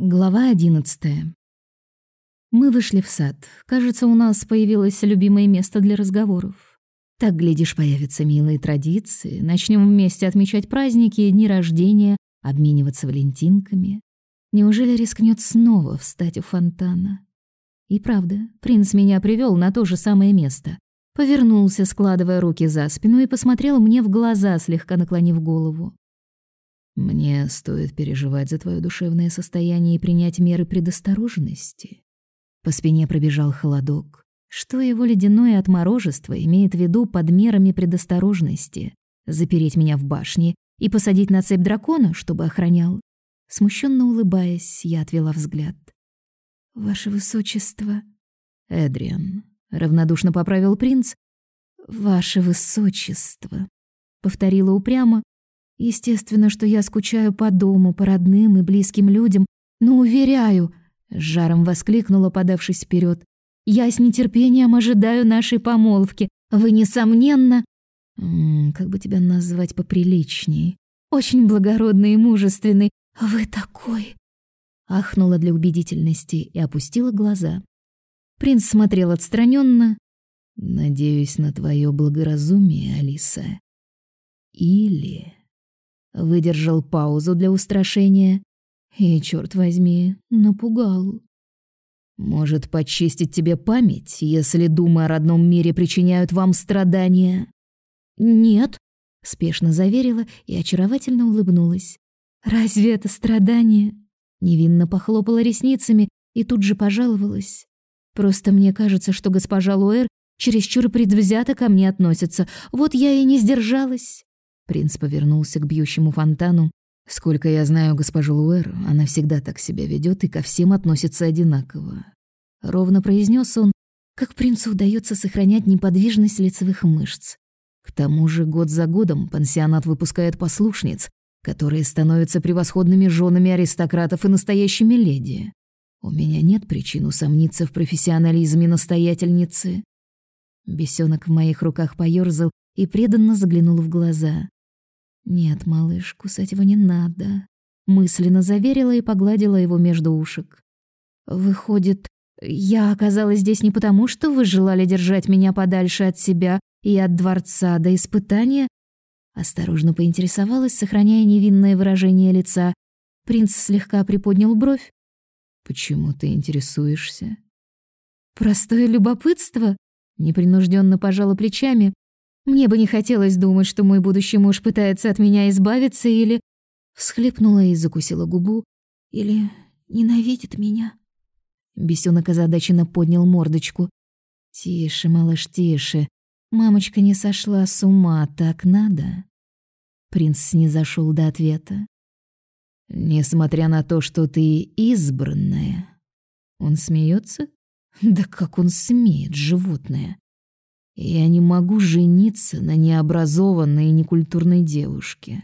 Глава одиннадцатая. Мы вышли в сад. Кажется, у нас появилось любимое место для разговоров. Так, глядишь, появятся милые традиции, начнем вместе отмечать праздники дни рождения, обмениваться валентинками. Неужели рискнет снова встать у фонтана? И правда, принц меня привел на то же самое место. Повернулся, складывая руки за спину, и посмотрел мне в глаза, слегка наклонив голову. Мне стоит переживать за твое душевное состояние и принять меры предосторожности. По спине пробежал холодок. Что его ледяное отморожество имеет в виду под мерами предосторожности? Запереть меня в башне и посадить на цепь дракона, чтобы охранял? Смущенно улыбаясь, я отвела взгляд. «Ваше высочество...» «Эдриан», — равнодушно поправил принц. «Ваше высочество», — повторила упрямо, Естественно, что я скучаю по дому, по родным и близким людям, но уверяю, с жаром воскликнула, подавшись вперед. Я с нетерпением ожидаю нашей помолвки. Вы несомненно, М как бы тебя назвать поприличней? Очень благородный и мужественный. Вы такой. Ахнула для убедительности и опустила глаза. Принц смотрел отстраненно. Надеюсь на твое благоразумие, Алиса. Или Выдержал паузу для устрашения и, черт возьми, напугал. Может, почистить тебе память, если думы о родном мире причиняют вам страдания? Нет, спешно заверила и очаровательно улыбнулась. Разве это страдание? Невинно похлопала ресницами и тут же пожаловалась. Просто мне кажется, что госпожа Луэр чересчур предвзято ко мне относится. Вот я и не сдержалась. Принц повернулся к бьющему фонтану. Сколько я знаю госпожу Луэр, она всегда так себя ведет и ко всем относится одинаково. Ровно произнес он, как принцу удается сохранять неподвижность лицевых мышц. К тому же год за годом пансионат выпускает послушниц, которые становятся превосходными женами аристократов и настоящими леди. У меня нет причин усомниться в профессионализме настоятельницы. Бесенок в моих руках поёрзал и преданно заглянул в глаза. «Нет, малыш, кусать его не надо», — мысленно заверила и погладила его между ушек. «Выходит, я оказалась здесь не потому, что вы желали держать меня подальше от себя и от дворца до испытания?» Осторожно поинтересовалась, сохраняя невинное выражение лица. Принц слегка приподнял бровь. «Почему ты интересуешься?» «Простое любопытство?» Непринужденно пожала плечами. Мне бы не хотелось думать, что мой будущий муж пытается от меня избавиться или... Всхлипнула и закусила губу. Или ненавидит меня. Бесёнок озадаченно поднял мордочку. «Тише, малыш, тише. Мамочка не сошла с ума, так надо?» Принц не зашел до ответа. «Несмотря на то, что ты избранная...» Он смеется? Да как он смеет, животное? Я не могу жениться на необразованной и некультурной девушке.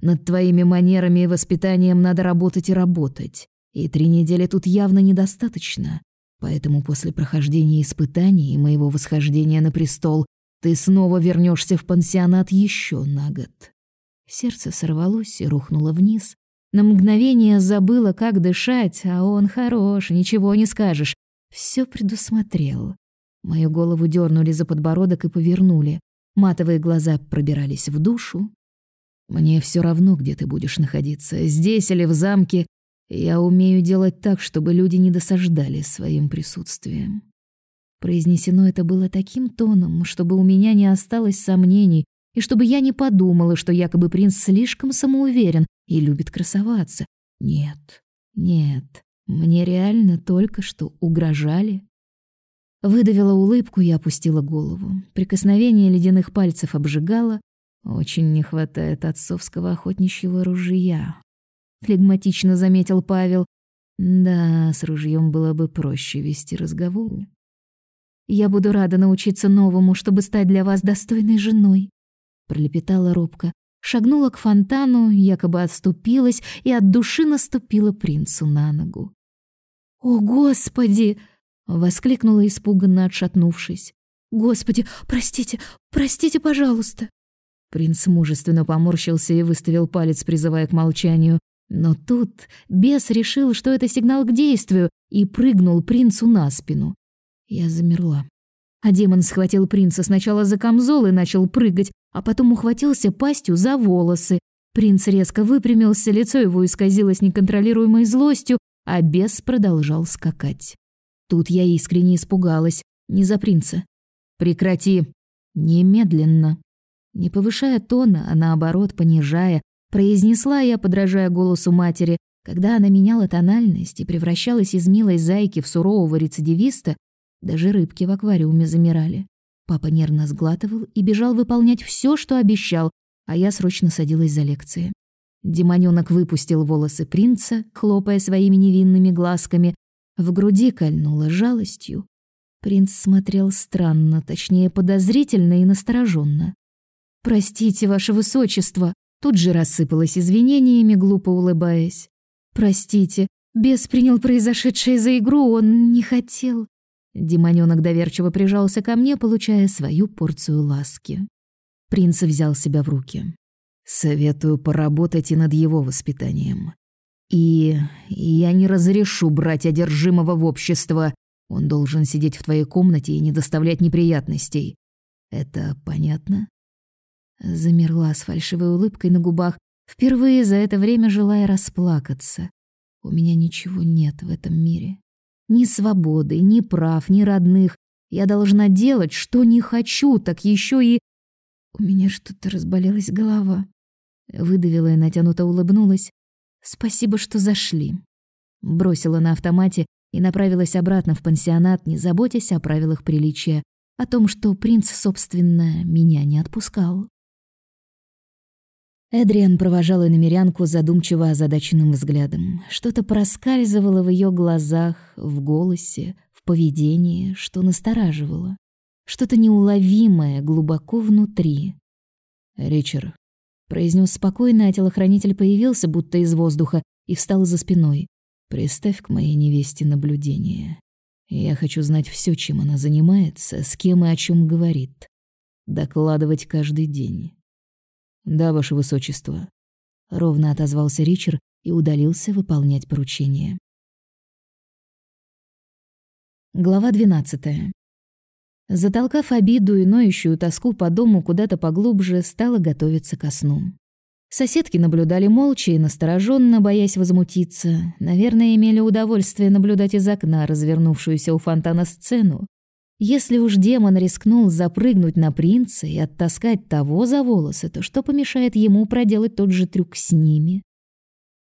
Над твоими манерами и воспитанием надо работать и работать. И три недели тут явно недостаточно. Поэтому после прохождения испытаний и моего восхождения на престол ты снова вернешься в пансионат еще на год. Сердце сорвалось и рухнуло вниз. На мгновение забыла, как дышать, а он хорош, ничего не скажешь. Все предусмотрел. Мою голову дернули за подбородок и повернули. Матовые глаза пробирались в душу. Мне все равно, где ты будешь находиться, здесь или в замке. Я умею делать так, чтобы люди не досаждали своим присутствием. Произнесено это было таким тоном, чтобы у меня не осталось сомнений, и чтобы я не подумала, что якобы принц слишком самоуверен и любит красоваться. Нет, нет, мне реально только что угрожали. Выдавила улыбку и опустила голову. Прикосновение ледяных пальцев обжигало. Очень не хватает отцовского охотничьего ружья. Флегматично заметил Павел. Да, с ружьем было бы проще вести разговоры. Я буду рада научиться новому, чтобы стать для вас достойной женой, пролепетала робко, шагнула к фонтану, якобы отступилась и от души наступила принцу на ногу. О, господи, Воскликнула испуганно, отшатнувшись. «Господи, простите, простите, пожалуйста!» Принц мужественно поморщился и выставил палец, призывая к молчанию. Но тут бес решил, что это сигнал к действию, и прыгнул принцу на спину. Я замерла. А демон схватил принца сначала за камзол и начал прыгать, а потом ухватился пастью за волосы. Принц резко выпрямился, лицо его исказилось неконтролируемой злостью, а бес продолжал скакать. Тут я искренне испугалась. Не за принца. «Прекрати!» Немедленно. Не повышая тона, а наоборот понижая, произнесла я, подражая голосу матери, когда она меняла тональность и превращалась из милой зайки в сурового рецидивиста, даже рыбки в аквариуме замирали. Папа нервно сглатывал и бежал выполнять все, что обещал, а я срочно садилась за лекции. Демонёнок выпустил волосы принца, хлопая своими невинными глазками. В груди кольнуло жалостью. Принц смотрел странно, точнее, подозрительно и настороженно. «Простите, ваше высочество!» Тут же рассыпалась извинениями, глупо улыбаясь. «Простите, бес принял произошедшее за игру, он не хотел». Демонёнок доверчиво прижался ко мне, получая свою порцию ласки. Принц взял себя в руки. «Советую поработать и над его воспитанием. И я не разрешу брать одержимого в общество. Он должен сидеть в твоей комнате и не доставлять неприятностей. Это понятно?» Замерла с фальшивой улыбкой на губах, впервые за это время желая расплакаться. У меня ничего нет в этом мире. Ни свободы, ни прав, ни родных. Я должна делать, что не хочу, так еще и... У меня что-то разболелась голова. Выдавила и натянуто улыбнулась. Спасибо, что зашли. Бросила на автомате и направилась обратно в пансионат, не заботясь о правилах приличия, о том, что принц, собственно, меня не отпускал. Эдриан провожала намерянку задумчиво озадаченным взглядом. Что-то проскальзывало в ее глазах, в голосе, в поведении, что настораживало. Что-то неуловимое глубоко внутри. «Ричард», — произнес спокойно, а телохранитель появился, будто из воздуха, и встал за спиной. «Приставь к моей невесте наблюдение. Я хочу знать все, чем она занимается, с кем и о чем говорит. Докладывать каждый день. «Да, ваше высочество», — ровно отозвался Ричард и удалился выполнять поручение. Глава 12. Затолкав обиду и ноющую тоску по дому куда-то поглубже, стала готовиться ко сну. Соседки наблюдали молча и настороженно, боясь возмутиться. Наверное, имели удовольствие наблюдать из окна развернувшуюся у фонтана сцену. Если уж демон рискнул запрыгнуть на принца и оттаскать того за волосы, то что помешает ему проделать тот же трюк с ними?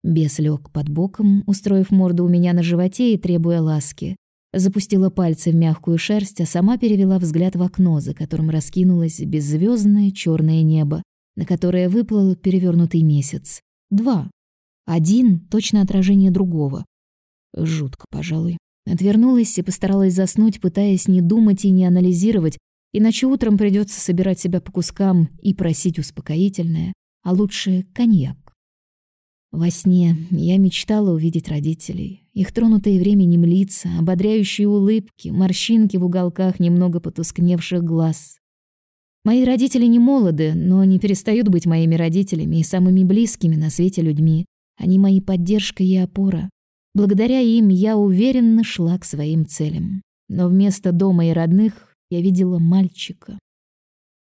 Бес лег под боком, устроив морду у меня на животе и требуя ласки. Запустила пальцы в мягкую шерсть, а сама перевела взгляд в окно, за которым раскинулось беззвездное черное небо, на которое выплыл перевернутый месяц. Два. Один — точно отражение другого. Жутко, пожалуй. Отвернулась и постаралась заснуть, пытаясь не думать и не анализировать, иначе утром придется собирать себя по кускам и просить успокоительное, а лучше коньяк. Во сне я мечтала увидеть родителей, их тронутые временем лица, ободряющие улыбки, морщинки в уголках немного потускневших глаз. Мои родители не молоды, но не перестают быть моими родителями и самыми близкими на свете людьми. Они мои поддержка и опора. Благодаря им я уверенно шла к своим целям. Но вместо дома и родных я видела мальчика.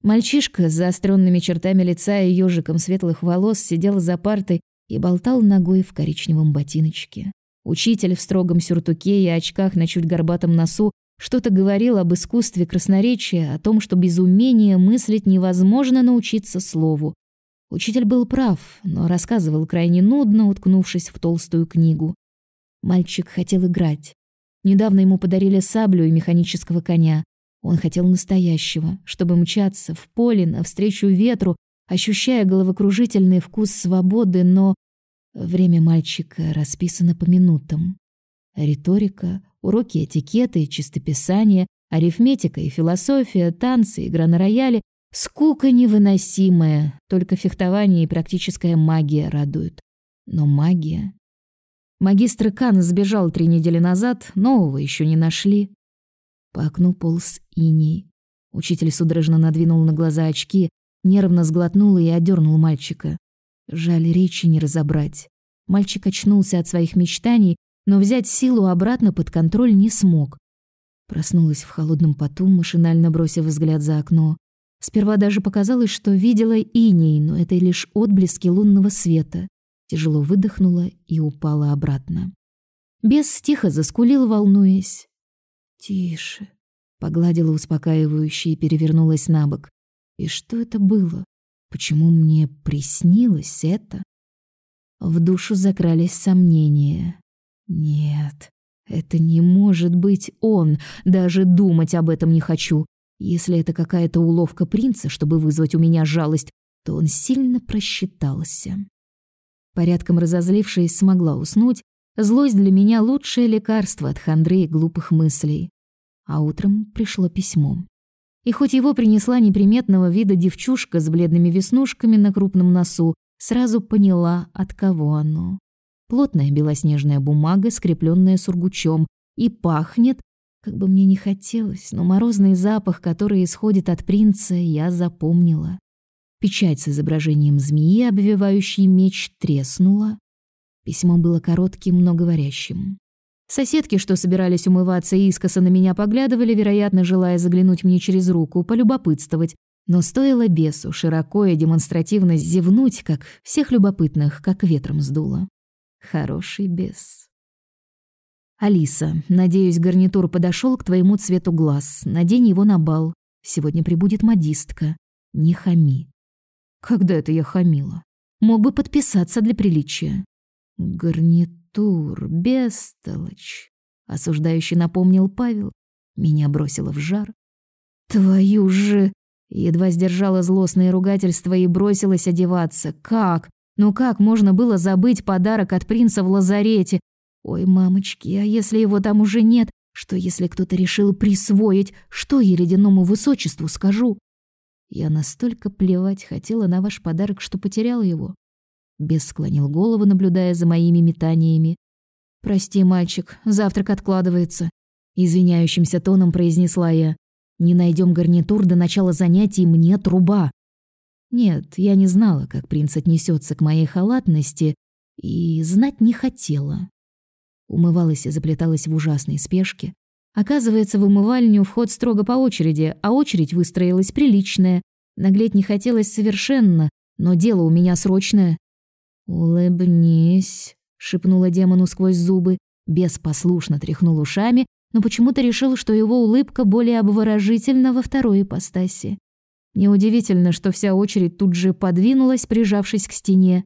Мальчишка с заостренными чертами лица и ежиком светлых волос сидел за партой и болтал ногой в коричневом ботиночке. Учитель в строгом сюртуке и очках на чуть горбатом носу что-то говорил об искусстве красноречия, о том, что без умения мыслить невозможно научиться слову. Учитель был прав, но рассказывал крайне нудно, уткнувшись в толстую книгу. Мальчик хотел играть. Недавно ему подарили саблю и механического коня. Он хотел настоящего, чтобы мчаться в поле навстречу ветру, ощущая головокружительный вкус свободы, но время мальчика расписано по минутам. Риторика, уроки этикета и чистописания, арифметика и философия, танцы, игра на рояле, скука невыносимая, только фехтование и практическая магия радуют. Но магия Магистр Кан сбежал три недели назад, нового еще не нашли. По окну полз иней. Учитель судорожно надвинул на глаза очки, нервно сглотнул и одернул мальчика. Жаль, речи не разобрать. Мальчик очнулся от своих мечтаний, но взять силу обратно под контроль не смог. Проснулась в холодном поту, машинально бросив взгляд за окно. Сперва даже показалось, что видела иней, но это лишь отблески лунного света. Тяжело выдохнула и упала обратно. Бес тихо заскулил, волнуясь. «Тише», — погладила успокаивающе и перевернулась на бок. «И что это было? Почему мне приснилось это?» В душу закрались сомнения. «Нет, это не может быть он. Даже думать об этом не хочу. Если это какая-то уловка принца, чтобы вызвать у меня жалость, то он сильно просчитался. Порядком разозлившись, смогла уснуть. Злость для меня лучшее лекарство от хандры и глупых мыслей. А утром пришло письмо. И хоть его принесла неприметного вида девчушка с бледными веснушками на крупном носу, сразу поняла, от кого оно. Плотная белоснежная бумага, скрепленная сургучом, и пахнет, как бы мне не хотелось, но морозный запах, который исходит от принца, я запомнила. Печать с изображением змеи, обвивающей меч, треснула. Письмо было коротким, но говорящим. Соседки, что собирались умываться искоса на меня поглядывали, вероятно, желая заглянуть мне через руку, полюбопытствовать, но стоило бесу широко и демонстративно зевнуть, как всех любопытных, как ветром сдуло. Хороший бес. Алиса, надеюсь, гарнитур подошел к твоему цвету глаз. Надень его на бал. Сегодня прибудет модистка. Не хами. Когда это я хамила? Мог бы подписаться для приличия. Гарнитур, бестолочь. Осуждающий напомнил Павел. Меня бросило в жар. Твою же... Едва сдержала злостное ругательство и бросилась одеваться. Как? Ну как можно было забыть подарок от принца в лазарете? Ой, мамочки, а если его там уже нет? Что если кто-то решил присвоить? Что я ледяному высочеству скажу? Я настолько плевать хотела на ваш подарок, что потеряла его. Бес склонил голову, наблюдая за моими метаниями. «Прости, мальчик, завтрак откладывается», — извиняющимся тоном произнесла я. «Не найдем гарнитур до начала занятий, мне труба». Нет, я не знала, как принц отнесется к моей халатности, и знать не хотела. Умывалась и заплеталась в ужасной спешке. Оказывается, в умывальню вход строго по очереди, а очередь выстроилась приличная. Наглеть не хотелось совершенно, но дело у меня срочное. «Улыбнись», — шепнула демону сквозь зубы. Бес послушно тряхнул ушами, но почему-то решил, что его улыбка более обворожительна во второй ипостаси. Неудивительно, что вся очередь тут же подвинулась, прижавшись к стене.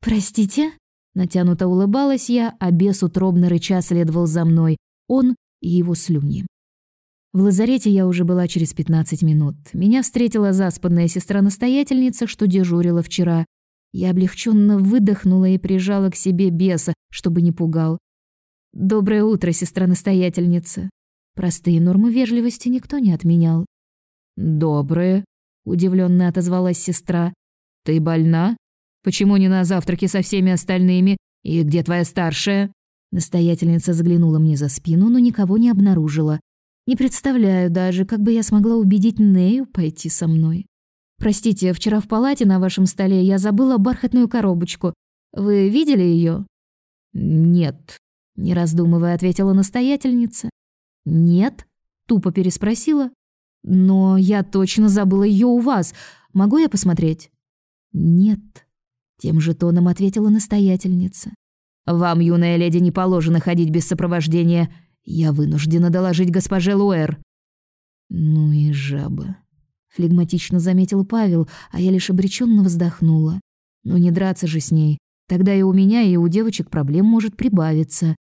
«Простите?» Натянуто улыбалась я, а бес утробно рыча следовал за мной. Он и его слюни. В лазарете я уже была через 15 минут. Меня встретила заспанная сестра-настоятельница, что дежурила вчера. Я облегченно выдохнула и прижала к себе беса, чтобы не пугал. «Доброе утро, сестра-настоятельница». Простые нормы вежливости никто не отменял. «Доброе», — удивленно отозвалась сестра. «Ты больна? Почему не на завтраке со всеми остальными? И где твоя старшая?» Настоятельница заглянула мне за спину, но никого не обнаружила. Не представляю даже, как бы я смогла убедить Нею пойти со мной. Простите, вчера в палате на вашем столе я забыла бархатную коробочку. Вы видели ее? Нет, не раздумывая, ответила настоятельница. Нет, тупо переспросила. Но я точно забыла ее у вас. Могу я посмотреть? Нет, тем же тоном ответила настоятельница. Вам, юная леди, не положено ходить без сопровождения. Я вынуждена доложить госпоже Луэр. Ну и жаба. Флегматично заметил Павел, а я лишь обреченно вздохнула. Ну не драться же с ней. Тогда и у меня, и у девочек проблем может прибавиться.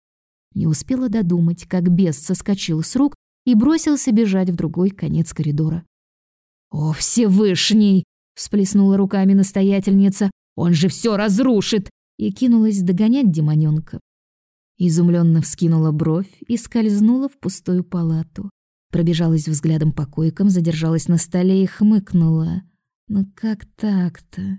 Не успела додумать, как бес соскочил с рук и бросился бежать в другой конец коридора. «О, Всевышний!» — всплеснула руками настоятельница. «Он же все разрушит!» и кинулась догонять демонёнка. Изумленно вскинула бровь и скользнула в пустую палату. Пробежалась взглядом по койкам, задержалась на столе и хмыкнула. «Ну как так-то?»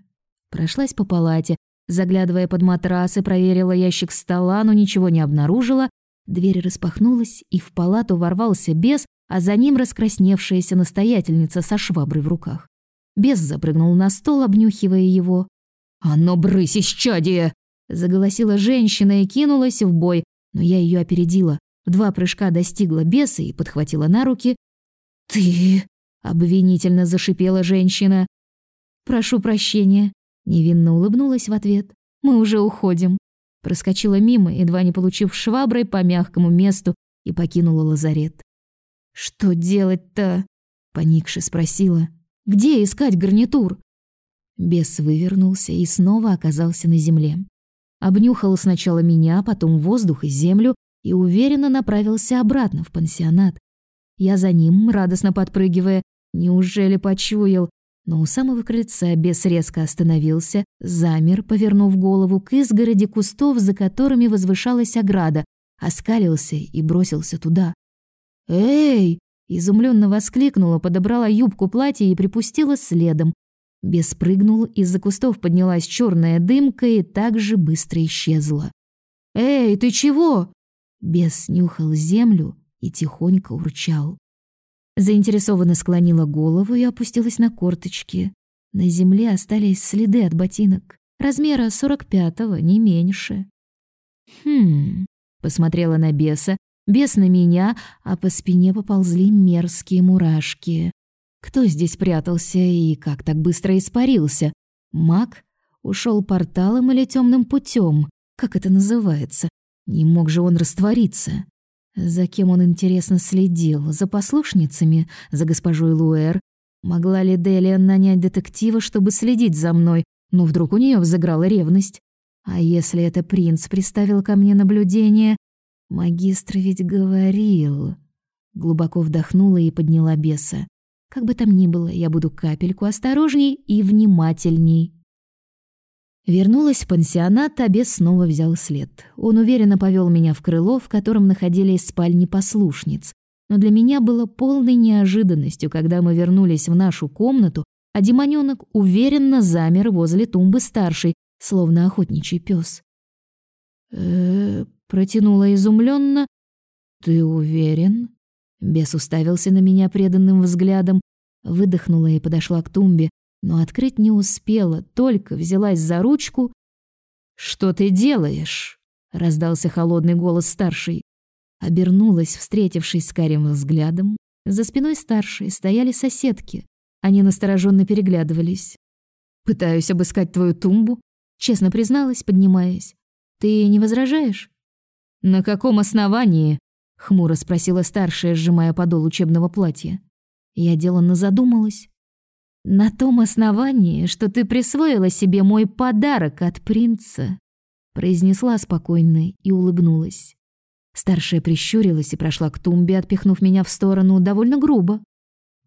Прошлась по палате, заглядывая под матрасы, проверила ящик стола, но ничего не обнаружила. Дверь распахнулась, и в палату ворвался бес, а за ним раскрасневшаяся настоятельница со шваброй в руках. Бес запрыгнул на стол, обнюхивая его. «А ну, брысь, исчадие!» — Заголосила женщина и кинулась в бой, но я ее опередила. В два прыжка достигла беса и подхватила на руки. «Ты...» — обвинительно зашипела женщина. «Прошу прощения», — невинно улыбнулась в ответ. «Мы уже уходим». Проскочила мимо, едва не получив шваброй по мягкому месту, и покинула лазарет. «Что делать-то?» — поникше спросила. «Где искать гарнитур?» Бес вывернулся и снова оказался на земле. Обнюхал сначала меня, потом воздух и землю и уверенно направился обратно в пансионат. Я за ним, радостно подпрыгивая, неужели почуял, но у самого крыльца бес резко остановился, замер, повернув голову к изгороди кустов, за которыми возвышалась ограда, оскалился и бросился туда. «Эй!» — изумленно воскликнула, подобрала юбку платья и припустила следом. Бес прыгнул, из-за кустов поднялась черная дымка и так же быстро исчезла. «Эй, ты чего?» Бес нюхал землю и тихонько урчал. Заинтересованно склонила голову и опустилась на корточки. На земле остались следы от ботинок, размера 45-го, не меньше. Хм, посмотрела на беса, бес на меня, а по спине поползли мерзкие мурашки. Кто здесь прятался и как так быстро испарился? Маг ушел порталом или темным путем? Как это называется? Не мог же он раствориться. За кем он, интересно, следил? За послушницами? За госпожой Луэр? Могла ли Делиан нанять детектива, чтобы следить за мной? Но вдруг у нее взыграла ревность? А если это принц приставил ко мне наблюдение? Магистр ведь говорил. Глубоко вдохнула и подняла беса. Как бы там ни было, я буду капельку осторожней и внимательней. Вернулась в пансионат, а бес снова взял след. Он уверенно повел меня в крыло, в котором находились спальни послушниц. Но для меня было полной неожиданностью, когда мы вернулись в нашу комнату, а демонёнок уверенно замер возле тумбы старшей, словно охотничий пес. э протянула изумленно. «Ты уверен?» Бес уставился на меня преданным взглядом, выдохнула и подошла к тумбе, но открыть не успела, только взялась за ручку. «Что ты делаешь?» — раздался холодный голос старшей. Обернулась, встретившись с Карим взглядом. За спиной старшей стояли соседки. Они настороженно переглядывались. «Пытаюсь обыскать твою тумбу», — честно призналась, поднимаясь. «Ты не возражаешь?» «На каком основании?» — хмуро спросила старшая, сжимая подол учебного платья. Я деланно задумалась. На том основании, что ты присвоила себе мой подарок от принца, произнесла спокойно и улыбнулась. Старшая прищурилась и прошла к тумбе, отпихнув меня в сторону довольно грубо.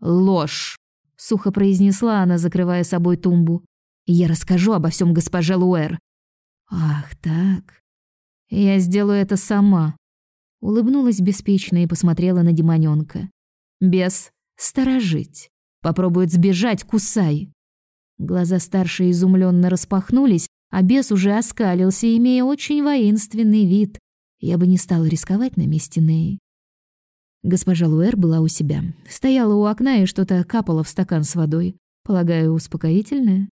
Ложь, сухо произнесла она, закрывая собой тумбу. Я расскажу обо всем госпоже Луэр. Ах, так. Я сделаю это сама. Улыбнулась беспечно и посмотрела на демонёнка. Без сторожить. Попробует сбежать, кусай. Глаза старшей изумленно распахнулись, а бес уже оскалился, имея очень воинственный вид. Я бы не стала рисковать на месте Неи. Госпожа Луэр была у себя. Стояла у окна и что-то капала в стакан с водой. Полагаю, успокоительное.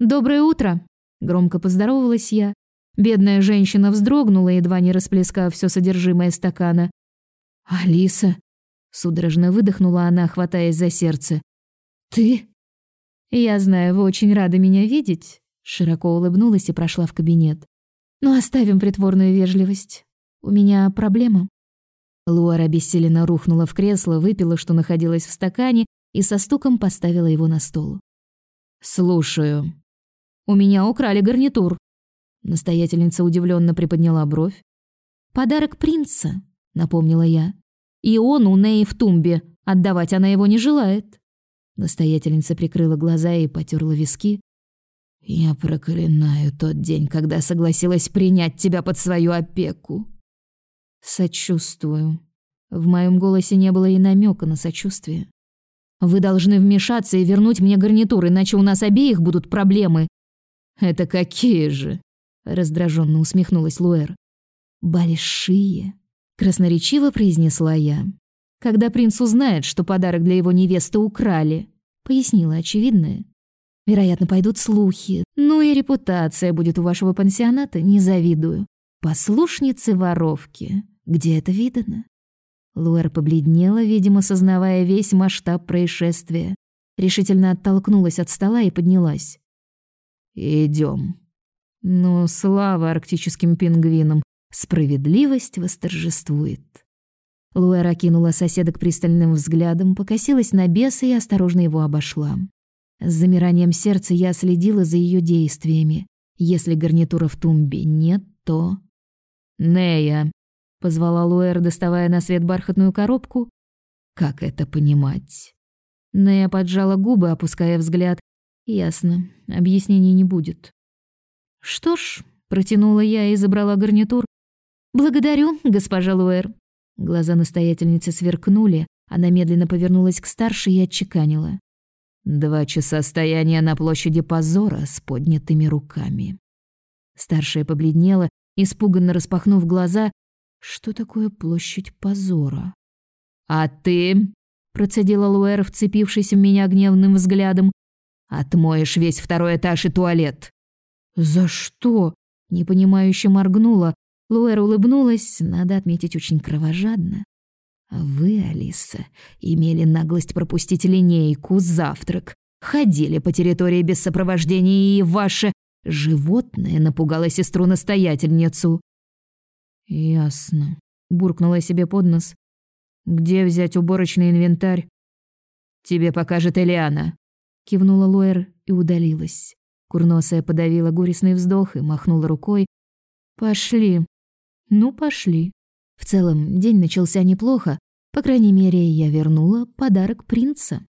«Доброе утро!» — громко поздоровалась я. Бедная женщина вздрогнула, едва не расплескав все содержимое стакана. «Алиса!» — судорожно выдохнула она, хватаясь за сердце. «Ты?» «Я знаю, вы очень рады меня видеть», — широко улыбнулась и прошла в кабинет. «Но оставим притворную вежливость. У меня проблема». Луара обессиленно рухнула в кресло, выпила, что находилось в стакане, и со стуком поставила его на стол. «Слушаю. У меня украли гарнитур». Настоятельница удивленно приподняла бровь. «Подарок принца», — напомнила я. «И он у Неи в тумбе. Отдавать она его не желает». Настоятельница прикрыла глаза и потерла виски. «Я проклинаю тот день, когда согласилась принять тебя под свою опеку». «Сочувствую». В моем голосе не было и намека на сочувствие. «Вы должны вмешаться и вернуть мне гарнитур, иначе у нас обеих будут проблемы». «Это какие же?» — раздраженно усмехнулась Луэр. «Большие», — красноречиво произнесла я. «Когда принц узнает, что подарок для его невесты украли, пояснила очевидное. Вероятно, пойдут слухи. Ну и репутация будет у вашего пансионата, не завидую. Послушницы воровки. Где это видано? Луэр побледнела, видимо, сознавая весь масштаб происшествия. Решительно оттолкнулась от стола и поднялась. Идем. Ну, слава арктическим пингвинам, справедливость восторжествует. Луэр окинула соседок пристальным взглядом, покосилась на беса и осторожно его обошла. С замиранием сердца я следила за ее действиями. Если гарнитура в тумбе нет, то... «Нея!» — позвала Луэр, доставая на свет бархатную коробку. «Как это понимать?» Нея поджала губы, опуская взгляд. «Ясно, объяснений не будет». «Что ж», — протянула я и забрала гарнитур. «Благодарю, госпожа Луэр». Глаза настоятельницы сверкнули, она медленно повернулась к старшей и отчеканила. «Два часа стояния на площади позора с поднятыми руками». Старшая побледнела, испуганно распахнув глаза. «Что такое площадь позора?» «А ты?» — процедила Луэр, вцепившись в меня гневным взглядом. «Отмоешь весь второй этаж и туалет». «За что?» — непонимающе моргнула, Луэр улыбнулась, надо отметить, очень кровожадно. А вы, Алиса, имели наглость пропустить линейку, завтрак, ходили по территории без сопровождения, и ваше животное напугало сестру-настоятельницу. Ясно, буркнула себе под нос. Где взять уборочный инвентарь? Тебе покажет Элиана, кивнула Луэр и удалилась. Курносая подавила горестный вздох и махнула рукой. Пошли, ну, пошли. В целом, день начался неплохо. По крайней мере, я вернула подарок принца.